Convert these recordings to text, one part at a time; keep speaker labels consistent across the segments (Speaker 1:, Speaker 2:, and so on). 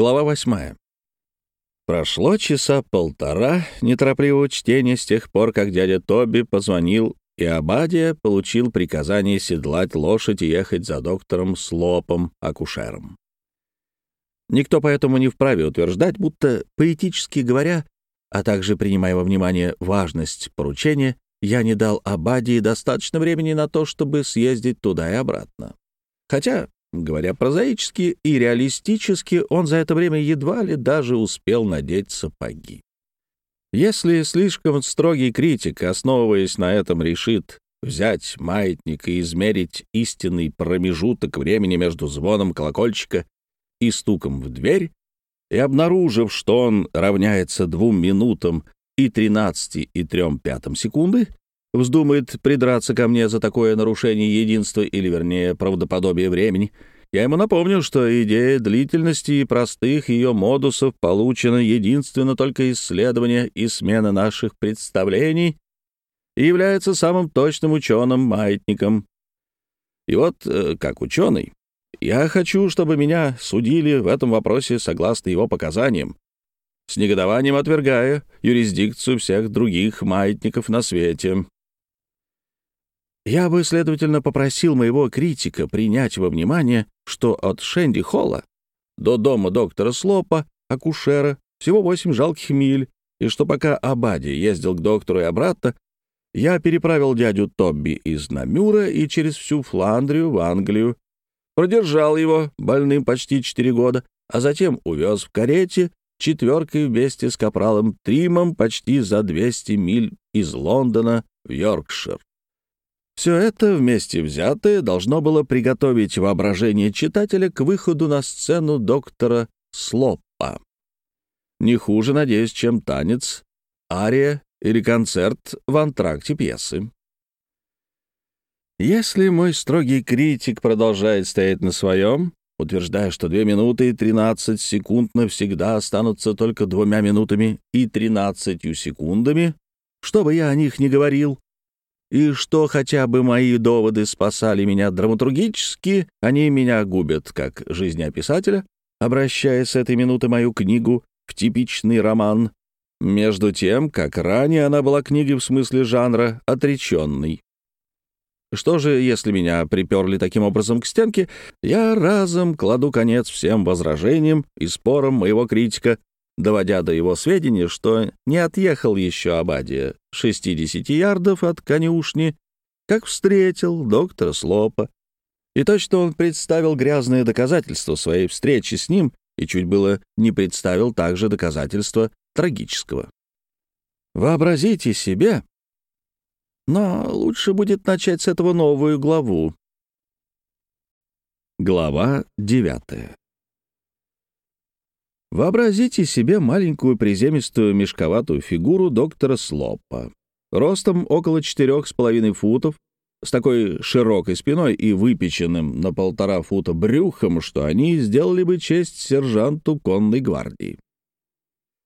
Speaker 1: Глава восьмая. Прошло часа полтора неторопливого чтения с тех пор, как дядя Тоби позвонил, и Абадия получил приказание седлать лошадь и ехать за доктором Слопом, акушером. Никто поэтому не вправе утверждать, будто, поэтически говоря, а также принимая во внимание важность поручения, я не дал Абадии достаточно времени на то, чтобы съездить туда и обратно. Хотя Говоря прозаически и реалистически, он за это время едва ли даже успел надеть сапоги. Если слишком строгий критик, основываясь на этом, решит взять маятник и измерить истинный промежуток времени между звоном колокольчика и стуком в дверь, и обнаружив, что он равняется двум минутам и 13 и 3 пятым секунды, вздумает придраться ко мне за такое нарушение единства или, вернее, правдоподобия времени, я ему напомню, что идея длительности и простых ее модусов получена единственно только исследования и смена наших представлений и является самым точным ученым-маятником. И вот, э, как ученый, я хочу, чтобы меня судили в этом вопросе согласно его показаниям, с негодованием отвергая юрисдикцию всех других маятников на свете. Я бы, следовательно, попросил моего критика принять во внимание, что от Шенди Холла до дома доктора Слопа, акушера, всего восемь жалких миль, и что пока Абади ездил к доктору и обратно, я переправил дядю Тобби из Намюра и через всю Фландрию в Англию, продержал его, больным почти четыре года, а затем увез в карете четверкой вместе с капралом Тримом почти за 200 миль из Лондона в Йоркшир. Все это вместе взятое должно было приготовить воображение читателя к выходу на сцену доктора Слоппа. Не хуже, надеюсь, чем танец, ария или концерт в антракте пьесы. Если мой строгий критик продолжает стоять на своем, утверждая, что 2 минуты и 13 секунд навсегда останутся только двумя минутами и 13 секундами, что бы я о них ни говорил, и что хотя бы мои доводы спасали меня драматургически, они меня губят как жизнеописателя, обращая с этой минуты мою книгу в типичный роман, между тем, как ранее она была книгой в смысле жанра «отреченный». Что же, если меня приперли таким образом к стенке, я разом кладу конец всем возражениям и спорам моего критика, доводя до его сведения, что не отъехал еще Абадия 60 ярдов от конюшни, как встретил доктора Слопа. И то, что он представил грязные доказательства своей встречи с ним и чуть было не представил также доказательства трагического. Вообразите себе... Но лучше будет начать с этого новую главу. Глава девятая. Вообразите себе маленькую приземистую мешковатую фигуру доктора Слоппа. Ростом около четырех с половиной футов, с такой широкой спиной и выпеченным на полтора фута брюхом, что они сделали бы честь сержанту конной гвардии.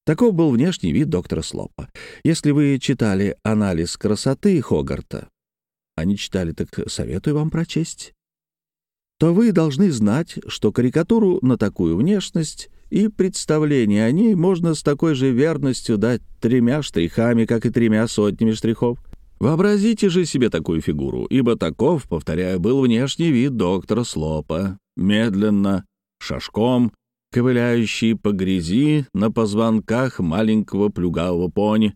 Speaker 1: Таков был внешний вид доктора Слопа. Если вы читали анализ красоты Хогарта, а не читали, так советую вам прочесть, то вы должны знать, что карикатуру на такую внешность и представление о ней можно с такой же верностью дать тремя штрихами, как и тремя сотнями штрихов. Вообразите же себе такую фигуру, ибо таков, повторяю, был внешний вид доктора Слопа, медленно, шажком, ковыляющий по грязи на позвонках маленького плюгавого пони.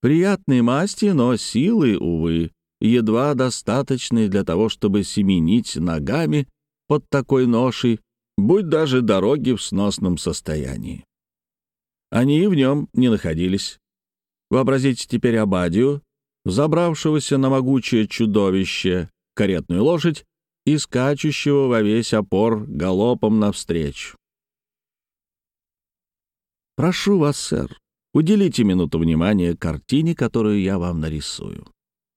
Speaker 1: Приятной масти, но силы, увы, едва достаточной для того, чтобы семенить ногами под такой ношей, будь даже дороги в сносном состоянии. Они и в нем не находились. Вообразите теперь Абадию, забравшегося на могучее чудовище, каретную лошадь и скачущего во весь опор галопом навстречу. Прошу вас, сэр, уделите минуту внимания картине, которую я вам нарисую.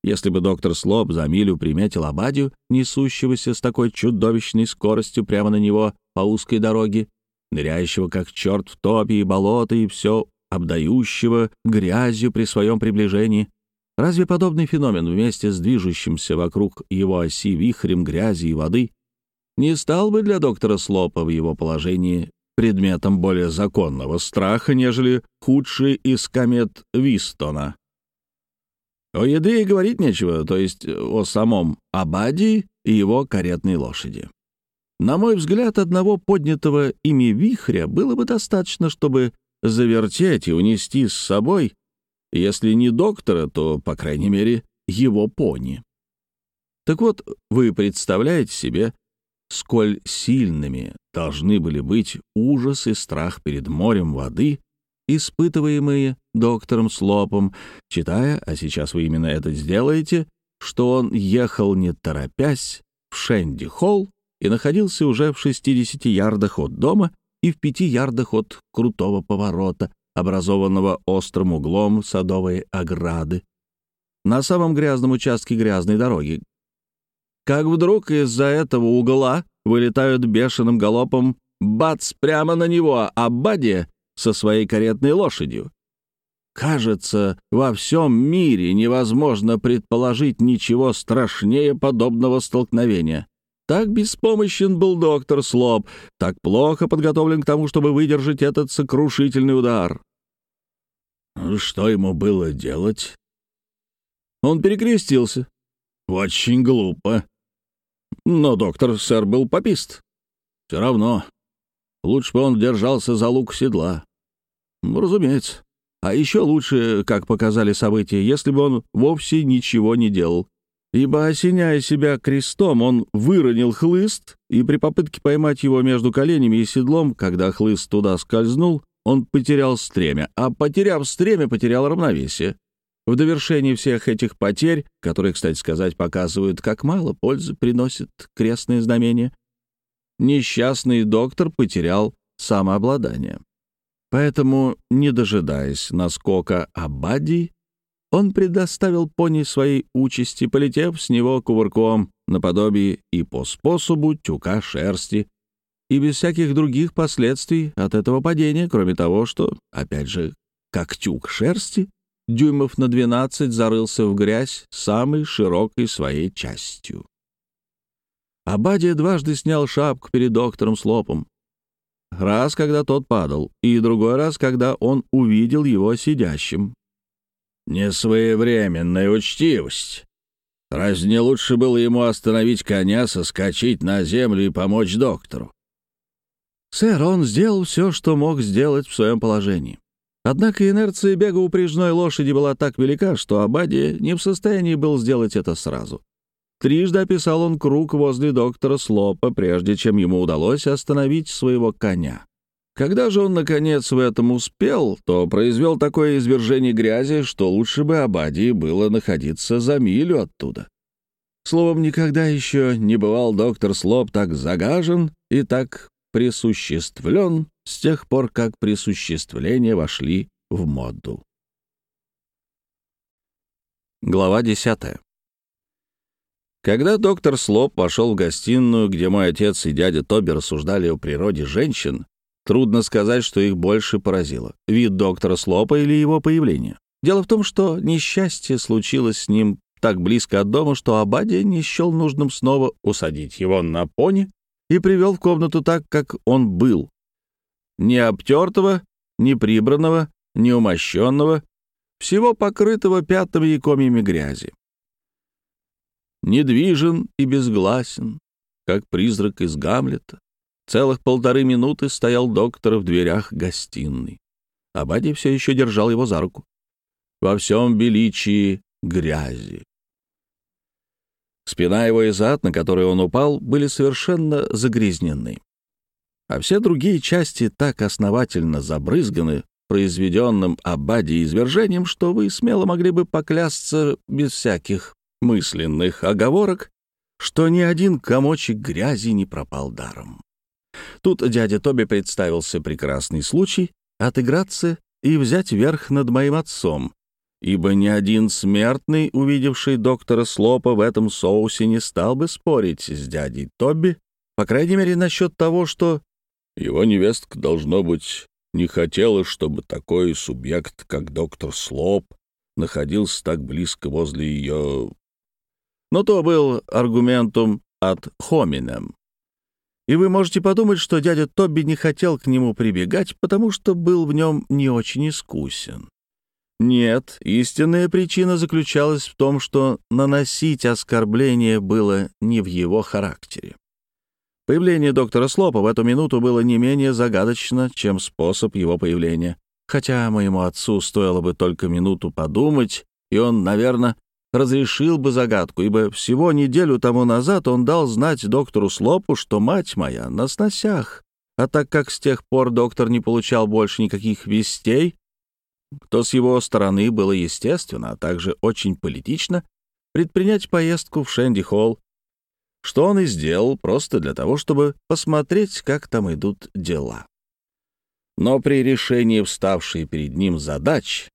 Speaker 1: Если бы доктор Слоп за милю приметил Абадию, несущегося с такой чудовищной скоростью прямо на него по узкой дороге, ныряющего как черт в топи и болота и все обдающего грязью при своем приближении, разве подобный феномен вместе с движущимся вокруг его оси вихрем грязи и воды не стал бы для доктора Слопа в его положении предметом более законного страха, нежели худший из комет Вистона. О еды и говорить нечего, то есть о самом Абадии и его каретной лошади. На мой взгляд, одного поднятого ими вихря было бы достаточно, чтобы завертеть и унести с собой, если не доктора, то, по крайней мере, его пони. Так вот, вы представляете себе, сколь сильными должны были быть ужас и страх перед морем воды, испытываемые доктором Слопом, читая, а сейчас вы именно это сделаете, что он ехал не торопясь в Шенди-Холл и находился уже в 60 ярдах от дома и в 5 ярдах от крутого поворота, образованного острым углом садовой ограды, на самом грязном участке грязной дороги. Как вдруг из-за этого угла вылетают бешеным галопом бац прямо на него, а Бадди со своей каретной лошадью. Кажется, во всем мире невозможно предположить ничего страшнее подобного столкновения. Так беспомощен был доктор Слоп, так плохо подготовлен к тому, чтобы выдержать этот сокрушительный удар. Что ему было делать? Он перекрестился. Очень глупо. Но доктор, сэр, был попист. Все равно. Лучше бы он держался за лук седла. Разумеется. А еще лучше, как показали события, если бы он вовсе ничего не делал. Ибо, осеняя себя крестом, он выронил хлыст, и при попытке поймать его между коленями и седлом, когда хлыст туда скользнул, он потерял стремя, а потеряв стремя, потерял равновесие. В довершении всех этих потерь, которые, кстати сказать, показывают, как мало пользы приносит крестное знамение, несчастный доктор потерял самообладание. Поэтому, не дожидаясь наскока Абадди, он предоставил пони своей участи, полетев с него кувырком наподобие и по способу тюка шерсти, и без всяких других последствий от этого падения, кроме того, что, опять же, как тюк шерсти, дюймов на 12 зарылся в грязь самой широкой своей частью. Абадия дважды снял шапку перед доктором Слопом. Раз, когда тот падал, и другой раз, когда он увидел его сидящим. «Несвоевременная учтивость. Разве не лучше было ему остановить коня, соскочить на землю и помочь доктору?» «Сэр, он сделал все, что мог сделать в своем положении. Однако инерция бега упряжной лошади была так велика, что Абади не в состоянии был сделать это сразу. Трижды описал он круг возле доктора Слопа, прежде чем ему удалось остановить своего коня. Когда же он, наконец, в этом успел, то произвел такое извержение грязи, что лучше бы Абадии было находиться за милю оттуда. Словом, никогда еще не бывал доктор Слоп так загажен и так присуществлен с тех пор, как присуществления вошли в моду. Глава десятая. Когда доктор Слоп пошел в гостиную, где мой отец и дядя Тоби рассуждали о природе женщин, трудно сказать, что их больше поразило — вид доктора Слопа или его появление. Дело в том, что несчастье случилось с ним так близко от дома, что Абадия не счел нужным снова усадить его на пони и привел в комнату так, как он был. Не обтертого, не прибранного, не умощенного, всего покрытого пятнами и комьями грязи. Недвижен и безгласен, как призрак из Гамлета. Целых полторы минуты стоял доктор в дверях гостиной. Абади все еще держал его за руку. Во всем величии грязи. Спина его и зад, на которые он упал, были совершенно загрязнены. А все другие части так основательно забрызганы произведенным Абади извержением, что вы смело могли бы поклясться без всяких мысленных оговорок, что ни один комочек грязи не пропал даром. Тут дядя Тоби представился прекрасный случай отыграться и взять верх над моим отцом, ибо ни один смертный, увидевший доктора Слопа в этом соусе, не стал бы спорить с дядей Тоби, по крайней мере, насчет того, что его невестка, должно быть, не хотела, чтобы такой субъект, как доктор Слоп, находился так близко возле ее... Но то был аргументум от хоминем. И вы можете подумать, что дядя Тобби не хотел к нему прибегать, потому что был в нем не очень искусен. Нет, истинная причина заключалась в том, что наносить оскорбление было не в его характере. Появление доктора Слопа в эту минуту было не менее загадочно, чем способ его появления. Хотя моему отцу стоило бы только минуту подумать, и он, наверное, разрешил бы загадку, ибо всего неделю тому назад он дал знать доктору Слопу, что мать моя на сносях. А так как с тех пор доктор не получал больше никаких вестей, то с его стороны было естественно, а также очень политично предпринять поездку в Шенди-Холл, что он и сделал просто для того, чтобы посмотреть, как там идут дела. Но при решении вставшей перед ним задач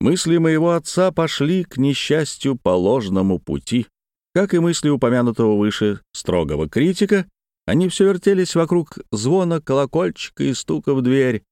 Speaker 1: мысли моего отца пошли к несчастью по ложному пути. Как и мысли упомянутого выше строгого критика, они все вертелись вокруг звона колокольчика и стука в дверь,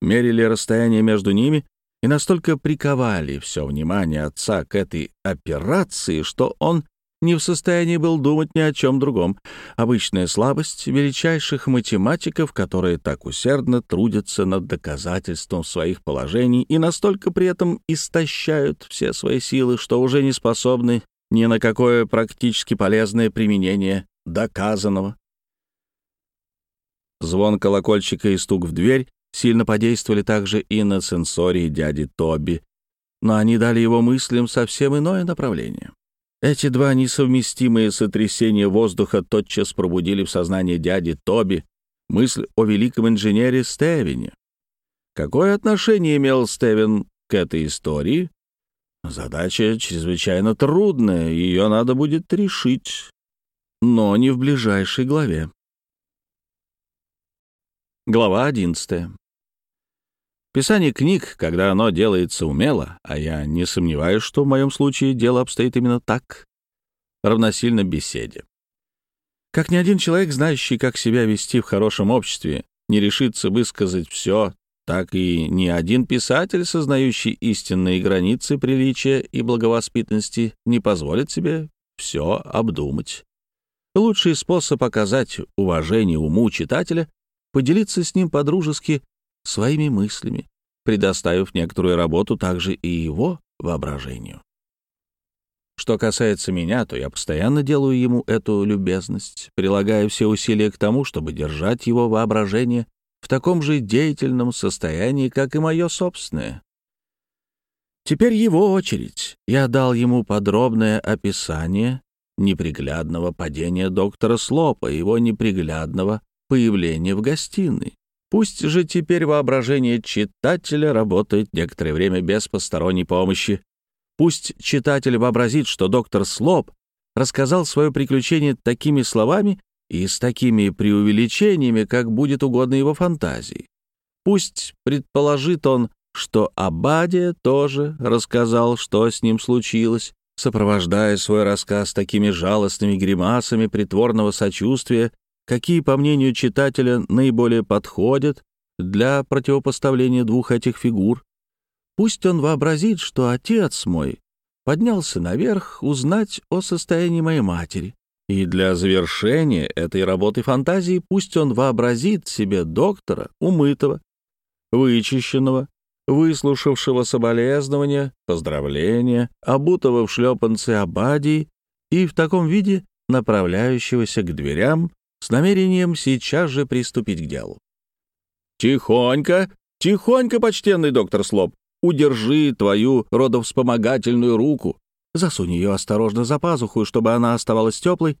Speaker 1: мерили расстояние между ними и настолько приковали все внимание отца к этой операции, что он не в состоянии был думать ни о чем другом. Обычная слабость величайших математиков, которые так усердно трудятся над доказательством своих положений и настолько при этом истощают все свои силы, что уже не способны ни на какое практически полезное применение доказанного. Звон колокольчика и стук в дверь сильно подействовали также и на сенсории дяди Тоби, но они дали его мыслям совсем иное направление. Эти два несовместимые сотрясения воздуха тотчас пробудили в сознании дяди Тоби мысль о великом инженере Стевине. Какое отношение имел Стевин к этой истории? Задача чрезвычайно трудная, ее надо будет решить, но не в ближайшей главе. Глава одиннадцатая. Писание книг, когда оно делается умело, а я не сомневаюсь, что в моем случае дело обстоит именно так, равносильно беседе. Как ни один человек, знающий, как себя вести в хорошем обществе, не решится высказать все, так и ни один писатель, сознающий истинные границы приличия и благовоспитанности, не позволит себе все обдумать. Лучший способ оказать уважение уму читателя — поделиться с ним по-дружески своими мыслями, предоставив некоторую работу также и его воображению. Что касается меня, то я постоянно делаю ему эту любезность, прилагая все усилия к тому, чтобы держать его воображение в таком же деятельном состоянии, как и мое собственное. Теперь его очередь. Я дал ему подробное описание неприглядного падения доктора Слопа, его неприглядного появления в гостиной. Пусть же теперь воображение читателя работает некоторое время без посторонней помощи. Пусть читатель вообразит, что доктор Слоп рассказал свое приключение такими словами и с такими преувеличениями, как будет угодно его фантазии. Пусть предположит он, что Абадия тоже рассказал, что с ним случилось, сопровождая свой рассказ такими жалостными гримасами притворного сочувствия какие, по мнению читателя, наиболее подходят для противопоставления двух этих фигур. Пусть он вообразит, что отец мой поднялся наверх узнать о состоянии моей матери. И для завершения этой работы фантазии пусть он вообразит себе доктора, умытого, вычищенного, выслушавшего соболезнования, поздравления, обутого в шлепанцы Абадии и в таком виде направляющегося к дверям с намерением сейчас же приступить к делу. «Тихонько, тихонько, почтенный доктор Слоп, удержи твою родовспомогательную руку, засунь ее осторожно за пазуху, чтобы она оставалась теплой.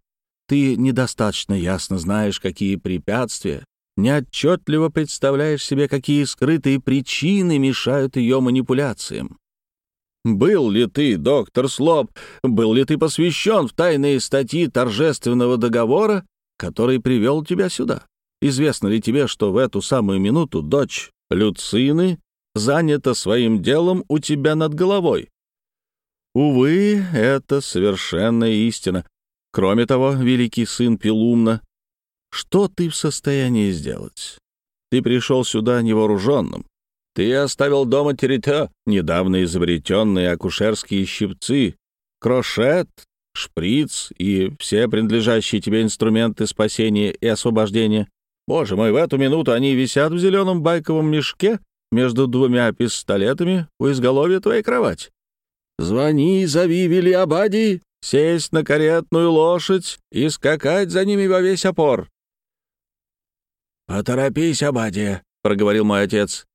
Speaker 1: Ты недостаточно ясно знаешь, какие препятствия, неотчетливо представляешь себе, какие скрытые причины мешают ее манипуляциям. Был ли ты, доктор Слоп, был ли ты посвящен в тайные статьи торжественного договора, который привел тебя сюда. Известно ли тебе, что в эту самую минуту дочь Люцины занята своим делом у тебя над головой? Увы, это совершенная истина. Кроме того, великий сын Пилумна, что ты в состоянии сделать? Ты пришел сюда невооруженным. Ты оставил дома территорию, недавно изобретенные акушерские щипцы, крошет, шприц и все принадлежащие тебе инструменты спасения и освобождения. Боже мой, в эту минуту они висят в зеленом байковом мешке между двумя пистолетами у изголовья твоей кровати. Звони, зови Вилли Абади, сесть на каретную лошадь и скакать за ними во весь опор. «Поторопись, Абадия», — проговорил мой отец.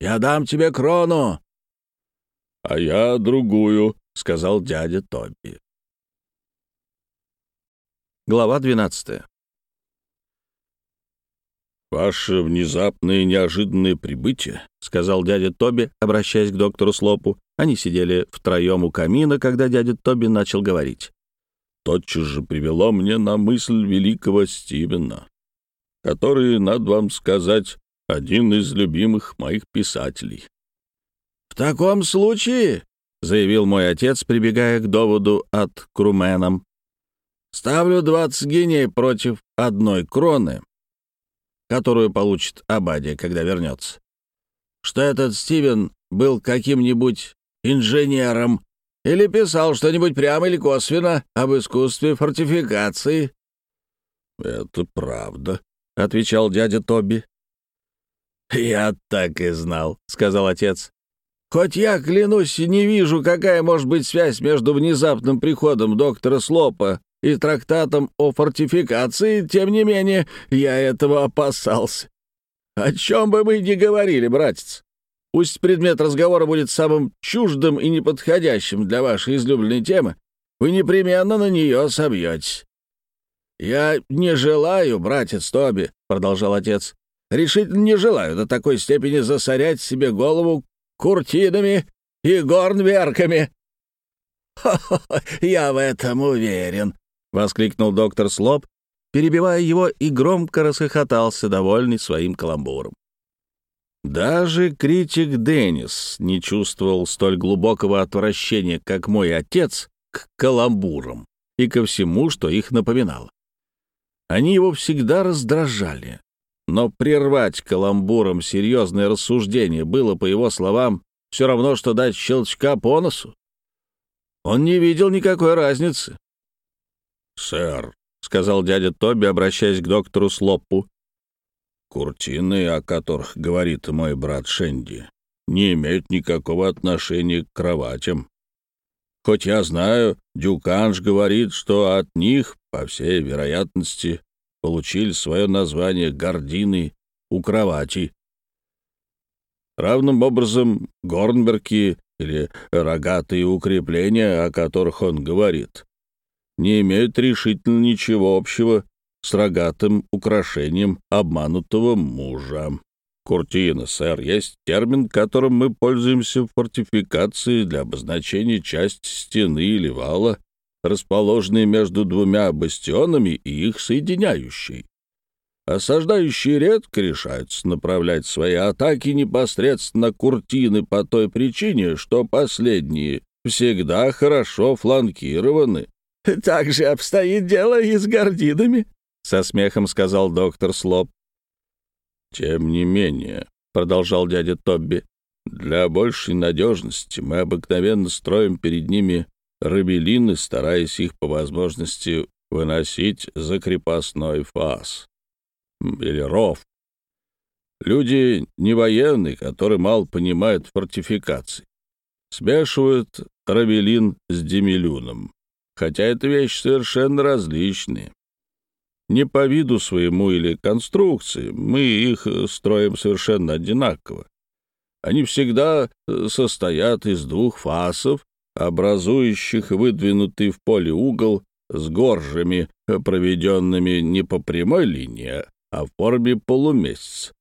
Speaker 1: «Я дам тебе крону». «А я другую», — сказал дядя Тоби. Глава двенадцатая. «Ваше внезапное и неожиданное прибытие», — сказал дядя Тоби, обращаясь к доктору Слопу. Они сидели втроем у камина, когда дядя Тоби начал говорить. «Тотчас же привело мне на мысль великого Стивена, который, надо вам сказать, один из любимых моих писателей». «В таком случае», — заявил мой отец, прибегая к доводу от Круменом, «ставлю двадцать геней против одной кроны, которую получит Абадия, когда вернется. Что этот Стивен был каким-нибудь инженером или писал что-нибудь прямо или косвенно об искусстве фортификации. «Это правда», — отвечал дядя Тоби. «Я так и знал», — сказал отец. «Хоть я, клянусь, не вижу, какая может быть связь между внезапным приходом доктора Слопа и трактатом о фортификации, тем не менее, я этого опасался. О чем бы мы ни говорили, братец, пусть предмет разговора будет самым чуждым и неподходящим для вашей излюбленной темы, вы непременно на нее собьетесь. «Я не желаю, братец Тоби», — продолжал отец, — «решительно не желаю до такой степени засорять себе голову куртинами и горнверками». «Хо-хо, я в этом уверен», воскликнул доктор Слоп, перебивая его, и громко расхохотался, довольный своим каламбуром. Даже критик Деннис не чувствовал столь глубокого отвращения, как мой отец, к каламбурам и ко всему, что их напоминало. Они его всегда раздражали, но прервать каламбуром серьезное рассуждение было, по его словам, все равно, что дать щелчка по носу. Он не видел никакой разницы, «Сэр», — сказал дядя Тоби, обращаясь к доктору Слоппу, «куртины, о которых говорит мой брат Шенди, не имеют никакого отношения к кроватям. Хоть я знаю, Дюканж говорит, что от них, по всей вероятности, получили свое название гордины у кровати. Равным образом горнберки или рогатые укрепления, о которых он говорит, не имеют решительно ничего общего с рогатым украшением обманутого мужа. Куртина, сэр, есть термин, которым мы пользуемся в фортификации для обозначения части стены или вала, расположенной между двумя бастионами и их соединяющей. Осаждающие редко решаются направлять свои атаки непосредственно куртины по той причине, что последние всегда хорошо фланкированы «Так же обстоит дело и с гординами», — со смехом сказал доктор Слоп. «Тем не менее», — продолжал дядя Тобби, «для большей надежности мы обыкновенно строим перед ними рабелины, стараясь их по возможности выносить за крепостной фас или ров. Люди не военные, которые мало понимают фортификаций, смешивают равелин с демилюном хотя это вещи совершенно различные. Не по виду своему или конструкции, мы их э, строим совершенно одинаково. Они всегда э, состоят из двух фасов, образующих выдвинутый в поле угол с горжами, э, проведенными не по прямой линии, а в форме полумесяца.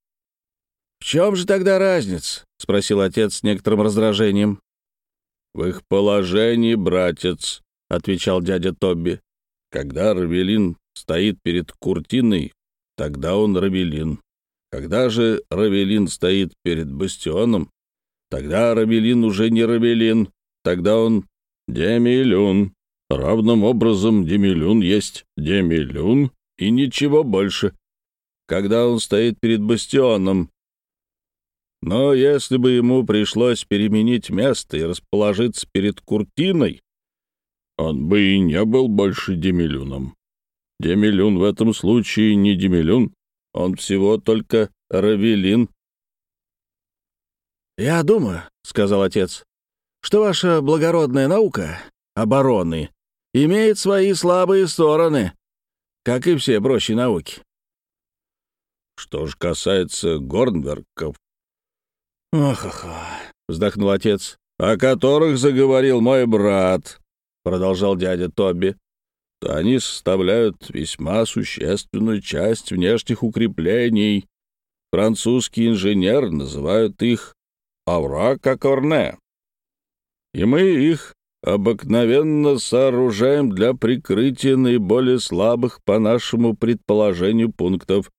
Speaker 1: «В чем же тогда разница?» — спросил отец с некоторым раздражением. «В их положении, братец», отвечал дядя Тобби. Когда Равелин стоит перед Куртиной, тогда он Равелин. Когда же Равелин стоит перед Бастионом, тогда Равелин уже не Равелин, тогда он Демилюн. Равным образом Демилюн есть Демилюн и ничего больше. Когда он стоит перед Бастионом, но если бы ему пришлось переменить место и расположиться перед Куртиной,
Speaker 2: Он бы и не был больше Демилюном. Демилюн в этом случае не Демилюн, он всего только Равелин.
Speaker 1: «Я думаю», — сказал отец, — «что ваша благородная наука обороны имеет свои слабые стороны, как и все прочие науки».
Speaker 2: «Что ж касается Горнбергов...»
Speaker 1: «Ох, ох, ох», — вздохнул отец, —
Speaker 2: «о которых заговорил мой брат», — продолжал дядя Тоби, — то они составляют весьма существенную часть внешних укреплений. Французский инженер называют их «аврака корне». И мы их обыкновенно сооружаем для прикрытия наиболее слабых, по нашему предположению, пунктов.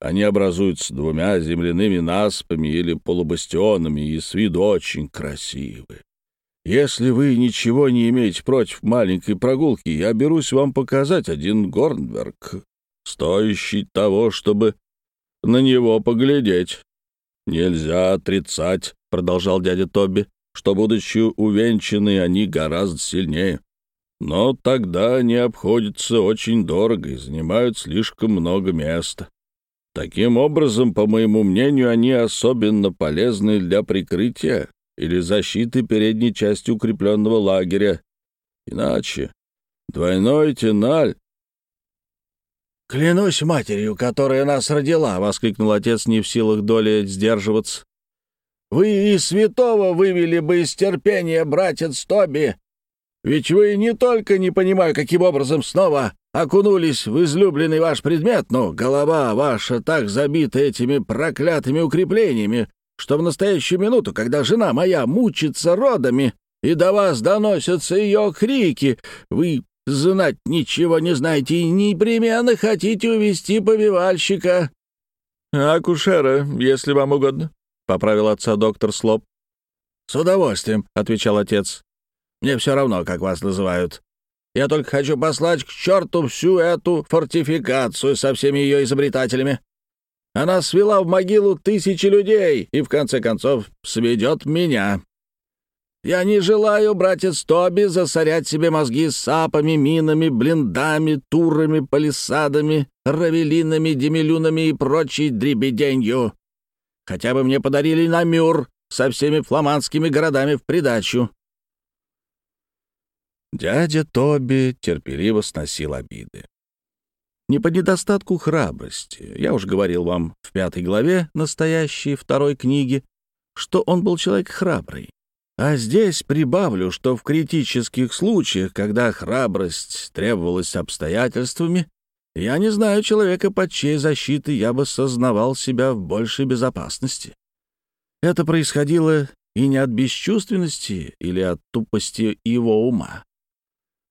Speaker 2: Они образуются двумя земляными наспами или полубастионами и с виду очень красивы. Если вы ничего не имеете против маленькой прогулки, я берусь вам показать один Горнберг, стоящий того, чтобы на него поглядеть. Нельзя отрицать, — продолжал дядя Тоби, что, будучи увенчаны, они гораздо сильнее. Но тогда они обходятся очень дорого и занимают слишком много места. Таким образом, по моему мнению, они особенно полезны для прикрытия или защиты передней части укрепленного лагеря. Иначе двойной теналь...
Speaker 1: «Клянусь матерью, которая нас родила!» — воскликнул отец, не в силах доли сдерживаться. Вы и святого вывели бы из терпения, братец Тоби. Ведь вы не только не понимаю, каким образом снова окунулись в излюбленный ваш предмет, но голова ваша так забита этими проклятыми укреплениями, что в настоящую минуту, когда жена моя мучится родами, и до вас доносятся ее крики, вы знать ничего не знаете и непременно хотите увести повивальщика. Акушера, если вам угодно. — поправил отца доктор Слоп. «С удовольствием», — отвечал отец. «Мне все равно, как вас называют. Я только хочу послать к черту всю эту фортификацию со всеми ее изобретателями. Она свела в могилу тысячи людей и, в конце концов, сведет меня. Я не желаю, братец Тоби, засорять себе мозги сапами, минами, блиндами, турами, палисадами, равелинами, демилюнами и прочей дребеденью. Хотя бы мне подарили Намюр со всеми фламандскими городами в придачу». Дядя Тоби терпеливо сносил обиды. Не по недостатку храбрости. Я уж говорил вам в пятой главе настоящей второй книги, что он был человек храбрый. А здесь прибавлю, что в критических случаях, когда храбрость требовалась обстоятельствами, я не знаю человека, под чьей защитой я бы сознавал себя в большей безопасности. Это происходило и не от бесчувственности или от тупости его ума,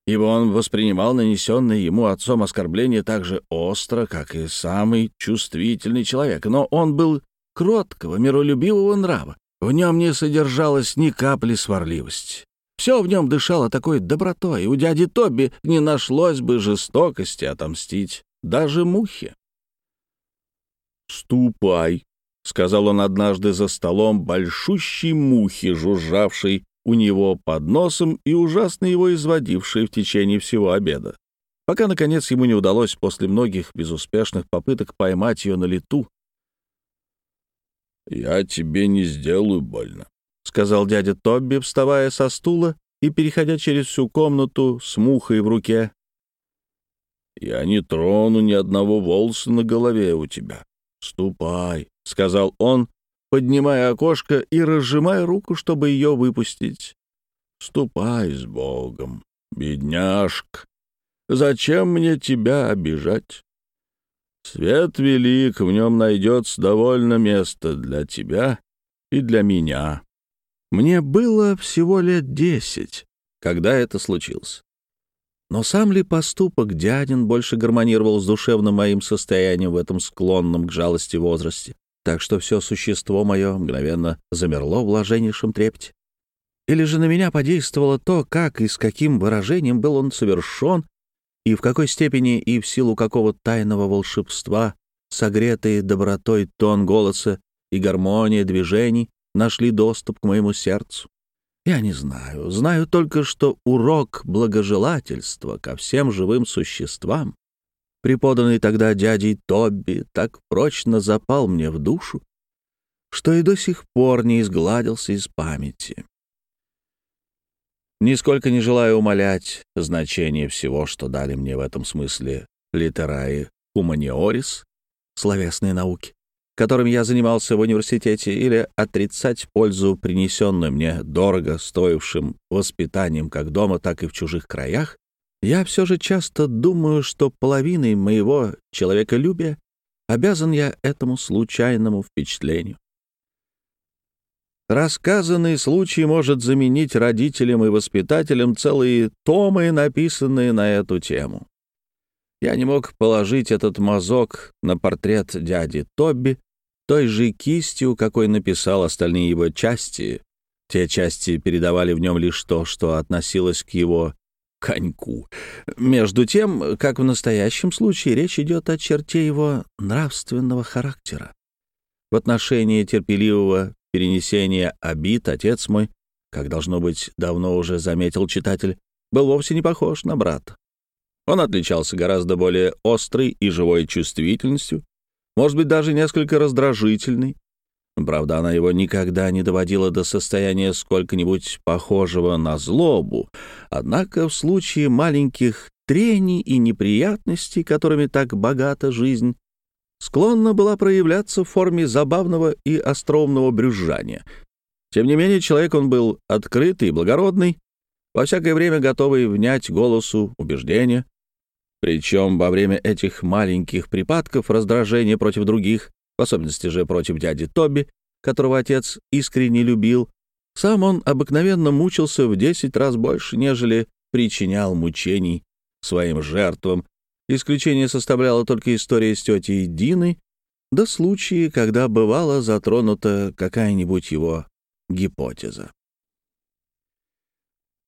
Speaker 1: ибо он воспринимал нанесенное ему отцом оскорбление так же остро, как и самый чувствительный человек, но он был кроткого, миролюбивого нрава. В нем не содержалось ни капли сварливости. Все в нем дышало такой добротой, и у дяди Тоби не нашлось бы жестокости отомстить даже мухе. «Ступай», — сказал он однажды за столом большущей мухи, жужжавшей у него под носом и ужасно его изводившей в течение всего обеда, пока, наконец, ему не удалось после многих безуспешных попыток поймать ее на лету.
Speaker 2: «Я тебе не сделаю больно», —
Speaker 1: сказал дядя Тобби, вставая со стула и переходя через всю комнату с мухой в руке.
Speaker 2: «Я не трону ни одного волоса на голове у тебя. Ступай», — сказал он, поднимая окошко и разжимая руку, чтобы ее выпустить. «Ступай с Богом, бедняжка. Зачем мне тебя обижать? Свет велик, в нем найдется довольно места для тебя и для меня».
Speaker 1: Мне было всего лет десять, когда это случилось. Но сам ли поступок дядин больше гармонировал с душевным моим состоянием в этом склонном к жалости возрасте, так что все существо мое мгновенно замерло в блаженнейшем трепте? Или же на меня подействовало то, как и с каким выражением был он совершен, и в какой степени и в силу какого тайного волшебства, согретый добротой тон голоса и гармония движений, нашли доступ к моему сердцу. Я не знаю. Знаю только, что урок благожелательства ко всем живым существам, преподанный тогда дядей Тобби, так прочно запал мне в душу, что и до сих пор не изгладился из памяти. Нисколько не желаю умалять значение всего, что дали мне в этом смысле литераи хуманиорис, словесные науки, которым я занимался в университете, или отрицать пользу, принесенную мне дорого стоившим воспитанием как дома, так и в чужих краях, я все же часто думаю, что половиной моего человеколюбия обязан я этому случайному впечатлению. Рассказанный случай может заменить родителям и воспитателям целые томы, написанные на эту тему. Я не мог положить этот мазок на портрет дяди Тобби той же кистью, какой написал остальные его части. Те части передавали в нем лишь то, что относилось к его коньку. Между тем, как в настоящем случае, речь идет о черте его нравственного характера. В отношении терпеливого перенесения обид отец мой, как должно быть, давно уже заметил читатель, был вовсе не похож на брата. Он отличался гораздо более острой и живой чувствительностью, может быть, даже несколько раздражительной. Правда, она его никогда не доводила до состояния сколько-нибудь похожего на злобу. Однако в случае маленьких трений и неприятностей, которыми так богата жизнь, склонна была проявляться в форме забавного и остроумного брюзжания. Тем не менее, человек он был открытый и благородный, во всякое время готовый внять голосу убеждения, причем во время этих маленьких припадков раздражения против других, особенности же против дяди Тоби, которого отец искренне любил, сам он обыкновенно мучился в десять раз больше, нежели причинял мучений своим жертвам. Исключение составляла только история с тетей Диной, да случаи, когда бывала затронута какая-нибудь его гипотеза.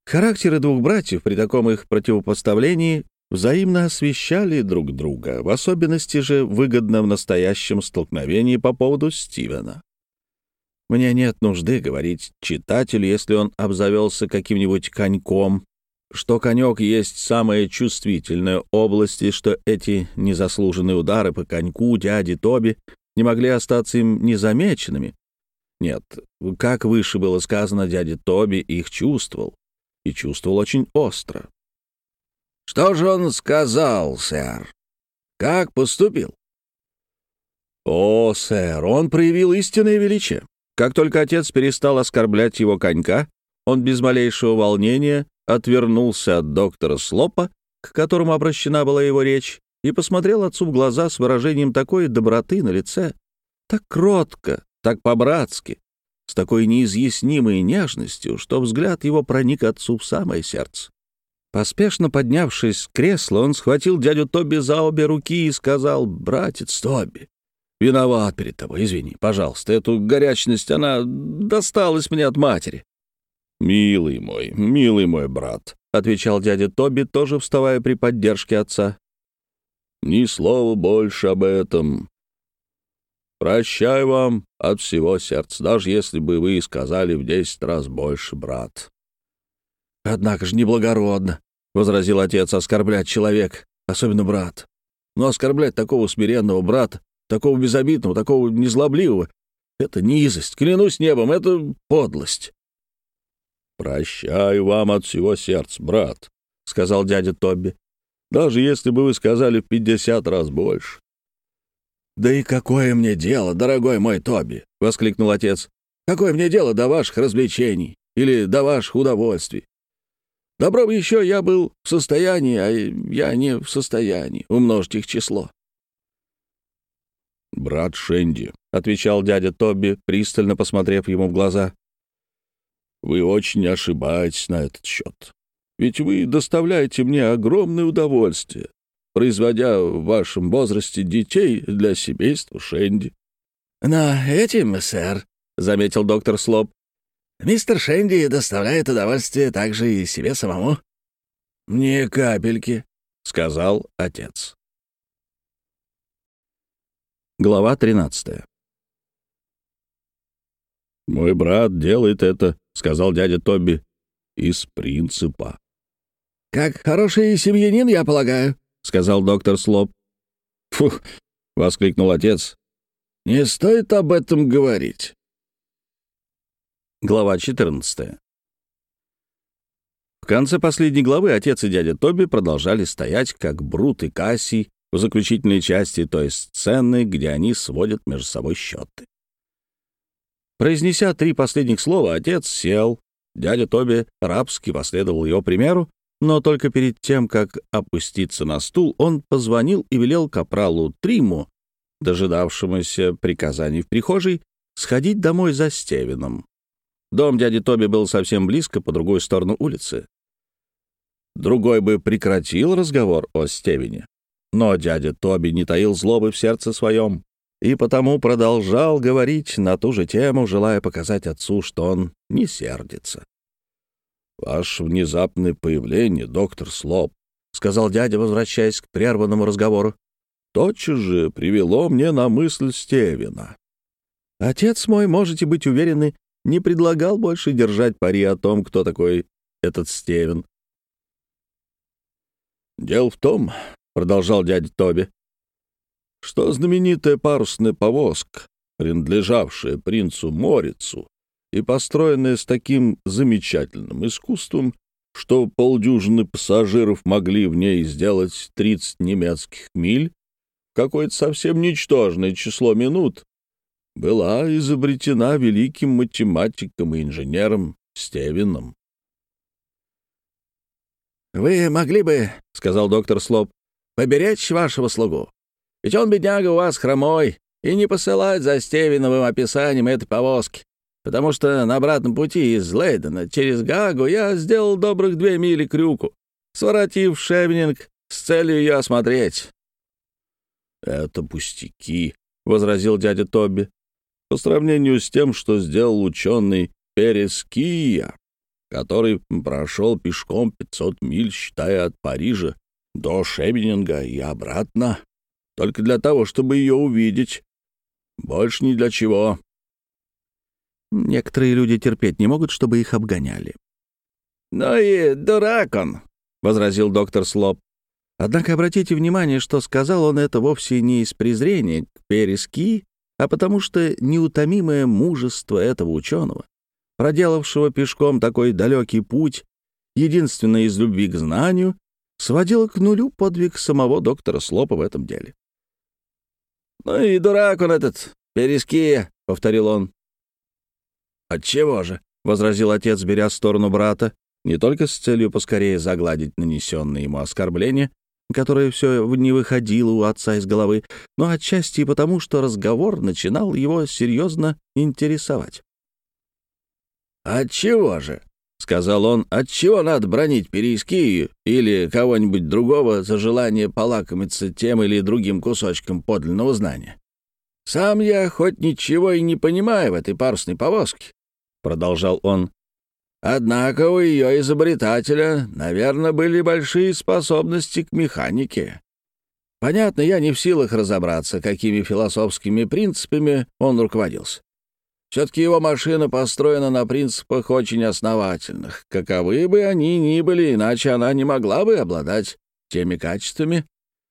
Speaker 1: Характеры двух братьев при таком их противопоставлении взаимно освещали друг друга, в особенности же выгодно в настоящем столкновении по поводу Стивена. Мне нет нужды говорить читателю, если он обзавелся каким-нибудь коньком, что конек есть самая чувствительная область, и что эти незаслуженные удары по коньку дяди Тоби не могли остаться им незамеченными. Нет, как выше было сказано, дядя Тоби их чувствовал, и чувствовал очень остро.
Speaker 2: Что же он сказал, сэр? Как поступил?
Speaker 1: О, сэр, он проявил истинное величие. Как только отец перестал оскорблять его конька, он без малейшего волнения отвернулся от доктора Слопа, к которому обращена была его речь, и посмотрел отцу в глаза с выражением такой доброты на лице, так кротко, так по-братски, с такой неизъяснимой нежностью, что взгляд его проник отцу в самое сердце. Поспешно поднявшись с кресла, он схватил дядю Тоби за обе руки и сказал, «Братец Тоби, виноват перед тобой, извини, пожалуйста, эту горячность, она досталась мне от матери».
Speaker 2: «Милый мой, милый мой брат», — отвечал дядя Тоби, тоже вставая при поддержке отца. «Ни слова больше об этом. Прощай вам от всего сердца, даже если бы вы сказали в десять раз больше, брат».
Speaker 1: «Однако же неблагородно», — возразил отец, — «оскорблять человек, особенно брат. Но оскорблять такого смиренного брата, такого безобидного, такого незлобливого — это низость, клянусь небом, это подлость».
Speaker 2: «Прощаю вам от всего сердца, брат», — сказал дядя Тобби, — «даже если бы вы сказали в пятьдесят раз больше».
Speaker 1: «Да и какое мне дело, дорогой мой Тоби!» — воскликнул отец. «Какое мне дело до ваших развлечений или до ваших удовольствий? Добро бы еще я был в состоянии, а я не в состоянии умножить их число.
Speaker 2: «Брат Шенди», — отвечал дядя Тоби, пристально посмотрев ему в глаза, — «вы очень ошибаетесь на этот счет. Ведь вы доставляете мне огромное удовольствие, производя в вашем возрасте детей для семейства Шенди».
Speaker 3: «Но этим, сэр», — заметил доктор Слоп, Мистер Шенди доставляет удовольствие также и себе самому».
Speaker 1: «Ни капельки», — сказал отец. Глава 13
Speaker 2: «Мой брат делает это — сказал дядя Тоби, — «из принципа».
Speaker 3: «Как хороший семьянин, я полагаю», — сказал доктор Слоп.
Speaker 2: «Фух!» — воскликнул отец. «Не стоит об этом говорить».
Speaker 1: Глава 14. В конце последней главы отец и дядя Тоби продолжали стоять, как Брут и Кассий, в заключительной части той сцены, где они сводят между собой счеты. Произнеся три последних слова, отец сел, дядя Тоби рабски последовал его примеру, но только перед тем, как опуститься на стул, он позвонил и велел капралу Триму, дожидавшемуся приказаний в прихожей, сходить домой за Стевином. Дом дяди Тоби был совсем близко, по другую сторону улицы. Другой бы прекратил разговор о Стевине. Но дядя Тоби не таил злобы в сердце своем и потому продолжал говорить на ту же тему, желая показать отцу, что он не сердится.
Speaker 2: «Ваше внезапное появление, доктор Слоп», — сказал дядя, возвращаясь к прерванному разговору, «тотчас же привело мне на мысль Стевина».
Speaker 1: «Отец мой, можете быть уверены, не предлагал больше держать пари о том, кто такой этот Стевен.
Speaker 2: «Дело в том, — продолжал дядя Тоби, — что знаменитая парусная повозка, принадлежавшая принцу Морицу и построенная с таким замечательным искусством, что полдюжины пассажиров могли в ней сделать 30 немецких миль, какое-то совсем ничтожное число минут, была изобретена великим математиком и инженером Стевином.
Speaker 3: «Вы могли бы, — сказал доктор Слоп, — поберечь вашего слугу. Ведь он, бедняга, у вас хромой, и не посылать за Стевиновым описанием этой повозки, потому что на обратном пути из Лейдена через Гагу я сделал добрых две мили крюку, своротив Шевнинг с целью ее осмотреть».
Speaker 2: «Это пустяки», — возразил дядя Тобби, «по сравнению с тем, что сделал ученый Переския который прошел пешком 500 миль, считая от Парижа до Шебенинга и обратно, только для того, чтобы ее увидеть. Больше ни для чего.
Speaker 1: Некоторые люди терпеть не могут, чтобы их обгоняли.
Speaker 3: «Ну и дурак он», — возразил доктор Слоп.
Speaker 1: Однако обратите внимание, что сказал он это вовсе не из презрения к Перески, а потому что неутомимое мужество этого ученого проделавшего пешком такой далекий путь, единственное из любви к знанию, сводило к нулю подвиг самого доктора Слопа в этом деле.
Speaker 3: «Ну и дурак он этот, Переския», — повторил он.
Speaker 1: «Отчего же?» — возразил отец, беря сторону брата, не только с целью поскорее загладить нанесенные ему оскорбления, которое все не выходило у отца из головы, но отчасти и потому, что разговор начинал его серьезно интересовать.
Speaker 3: «Отчего же?» — сказал он. «Отчего надо бронить Перискию или кого-нибудь другого за желание полакомиться тем или другим кусочком подлинного знания? Сам я хоть ничего и не понимаю в этой парусной повозке», — продолжал он. «Однако у ее изобретателя, наверное, были большие способности к механике. Понятно, я не в силах разобраться, какими философскими принципами он руководился. Все-таки его машина построена на принципах очень основательных. Каковы бы они ни были, иначе она не могла бы обладать теми качествами,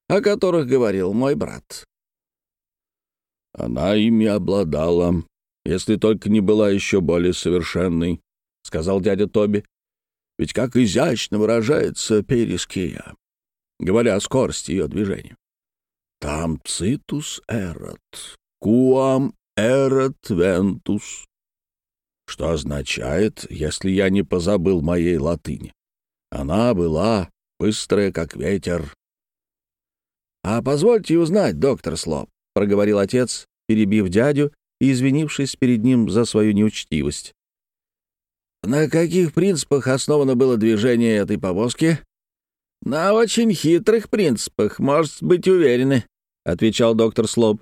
Speaker 3: о которых говорил мой брат.
Speaker 2: «Она ими обладала, если только не была еще более совершенной», — сказал дядя Тоби. «Ведь как изящно выражается Периския, говоря о скорости ее движения. Там цитус эрот, куам Эрот Вентус, что означает, если я не позабыл моей латыни. Она была быстрая, как ветер.
Speaker 3: — А позвольте узнать, доктор Слоп, — проговорил отец, перебив дядю и извинившись перед ним за свою неучтивость. — На каких принципах основано было движение этой повозки? — На очень хитрых принципах, можете быть уверены, — отвечал доктор Слоп.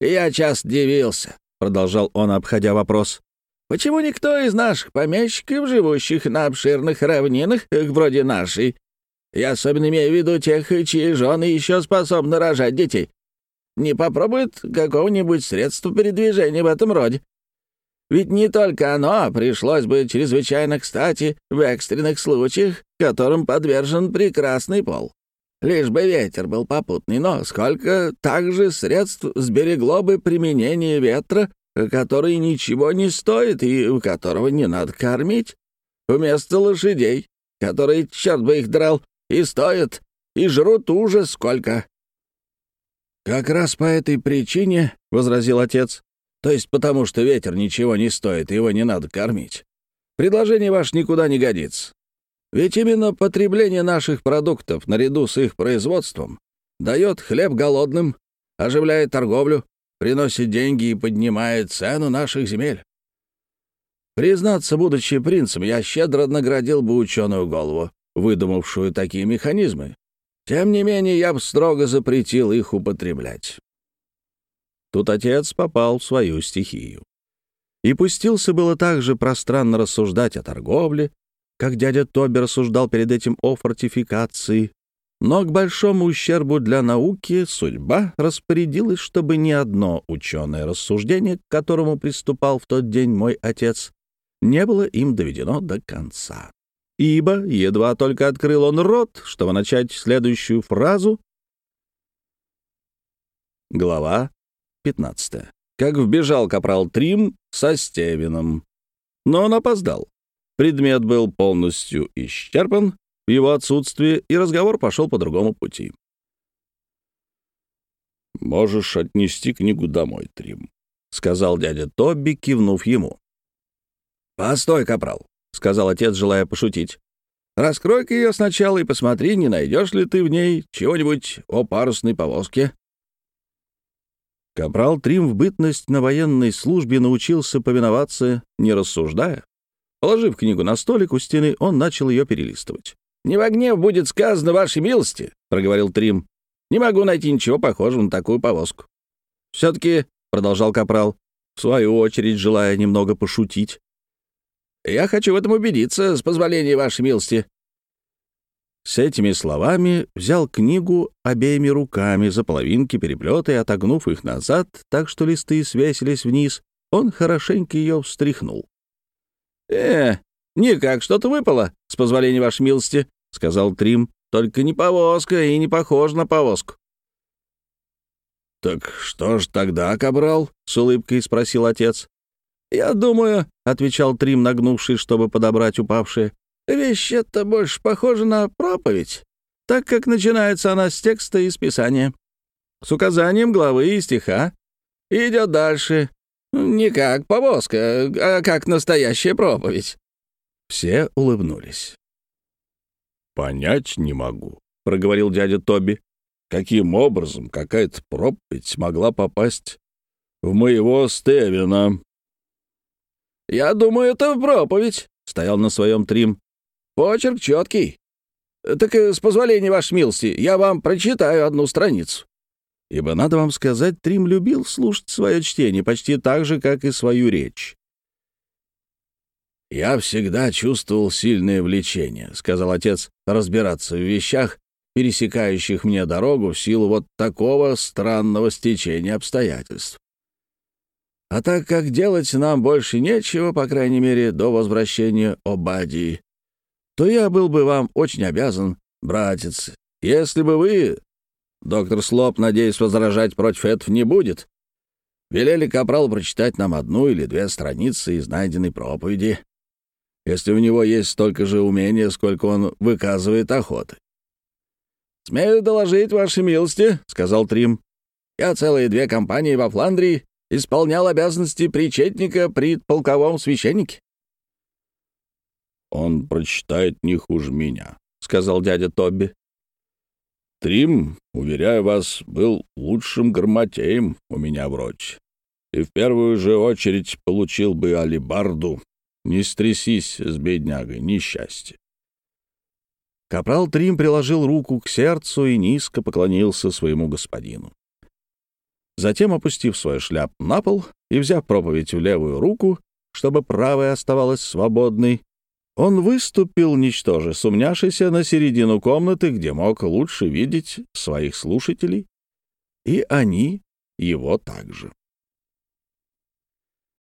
Speaker 3: «Я часто дивился», — продолжал он, обходя вопрос. «Почему никто из наших помещиков, живущих на обширных равнинах, вроде нашей, я особенно имею в виду тех, чьи жены еще способны рожать детей, не попробует какого-нибудь средства передвижения в этом роде? Ведь не только оно пришлось бы чрезвычайно кстати в экстренных случаях, которым подвержен прекрасный пол. Лишь бы ветер был попутный, но сколько также средств сберегло бы применение ветра, который ничего не стоит и у которого не надо кормить, вместо лошадей, которые, черт бы их драл, и стоят, и жрут ужас сколько. «Как раз по этой причине, — возразил отец, — то есть потому, что ветер ничего не стоит, его не надо кормить. Предложение ваше никуда не годится. Ведь именно потребление наших продуктов наряду с их производством дает хлеб голодным, оживляет торговлю, приносит деньги и поднимает цену наших земель. Признаться, будучи принцем, я щедро наградил бы ученую голову, выдумавшую такие механизмы. Тем не менее, я бы строго запретил их употреблять.
Speaker 1: Тут отец попал в свою стихию. И пустился было так же пространно рассуждать о торговле, как дядя Тоби рассуждал перед этим о фортификации. Но к большому ущербу для науки судьба распорядилась, чтобы ни одно ученое рассуждение, к которому приступал в тот день мой отец, не было им доведено до конца. Ибо едва только открыл он рот, чтобы начать следующую фразу, Глава 15. Как вбежал капрал Трим со Стевином. Но он опоздал. Предмет был полностью исчерпан в его отсутствие, и разговор пошел по другому пути.
Speaker 2: «Можешь отнести книгу домой, Трим», — сказал дядя Тобби, кивнув ему.
Speaker 3: «Постой, капрал», — сказал отец, желая пошутить. «Раскрой-ка ее сначала и посмотри, не найдешь ли ты в ней чего-нибудь о парусной повозке».
Speaker 1: Капрал Трим в бытность на военной службе научился повиноваться, не рассуждая, Положив книгу на столик у стены, он начал ее перелистывать.
Speaker 3: «Не в огне будет сказано, вашей милости», — проговорил Трим. «Не могу найти ничего похожего на такую повозку». «Все-таки», — продолжал Капрал, в свою очередь желая немного пошутить, «я хочу в этом убедиться, с позволения вашей милости».
Speaker 1: С этими словами взял книгу обеими руками за половинки переплета и, отогнув их назад, так что листы свесились вниз, он хорошенько ее встряхнул.
Speaker 3: «Э, никак что-то выпало, с позволения вашей милости», — сказал Трим. «Только не повозка и не похож на повозку».
Speaker 2: «Так что ж тогда, Кабрал?» — с улыбкой спросил отец.
Speaker 3: «Я думаю», — отвечал Трим, нагнувшись, чтобы подобрать упавшее, «вещь эта больше похожа на проповедь, так как начинается она с текста из Писания, с указанием главы и стиха, и идет дальше, не как повозка, а как настоящая проповедь».
Speaker 1: Все улыбнулись.
Speaker 2: «Понять не могу», — проговорил дядя Тоби. «Каким образом какая-то проповедь могла попасть в моего Стевена?»
Speaker 3: «Я думаю, это проповедь», — стоял на своем Трим. «Почерк четкий. Так, э, с позволения вашей милости, я вам прочитаю одну страницу»
Speaker 1: ибо, надо вам сказать, Трим любил слушать свое чтение почти так же, как и свою речь.
Speaker 3: «Я всегда чувствовал сильное влечение», — сказал отец, — «разбираться в вещах, пересекающих мне дорогу в силу вот такого странного стечения обстоятельств. А так как делать нам больше нечего, по крайней мере, до возвращения Обадии, то я был бы вам очень обязан, братец, если бы вы Доктор Слоп, надеюсь, возражать против этого не будет. Велели Капрал прочитать нам одну или две страницы из найденной проповеди, если у него есть столько же умения, сколько он выказывает охоты. «Смею доложить, вашей милости», — сказал Трим. «Я целые две компании во Фландрии исполнял обязанности причетника при полковом священнике».
Speaker 2: «Он прочитает не хуже меня», — сказал дядя Тобби. Трим, уверяю вас, был лучшим грамотеем у меня в роте. И в первую же очередь получил бы алибарду. Не стрясись с беднягой, несчастье.
Speaker 1: Капрал Трим приложил руку к сердцу и низко поклонился своему господину. Затем, опустив свою шляпу на пол и взяв проповедь в левую руку, чтобы правая оставалась свободной, он выступил, ничтоже сумняшися, на середину комнаты, где мог лучше видеть своих слушателей, и они его также.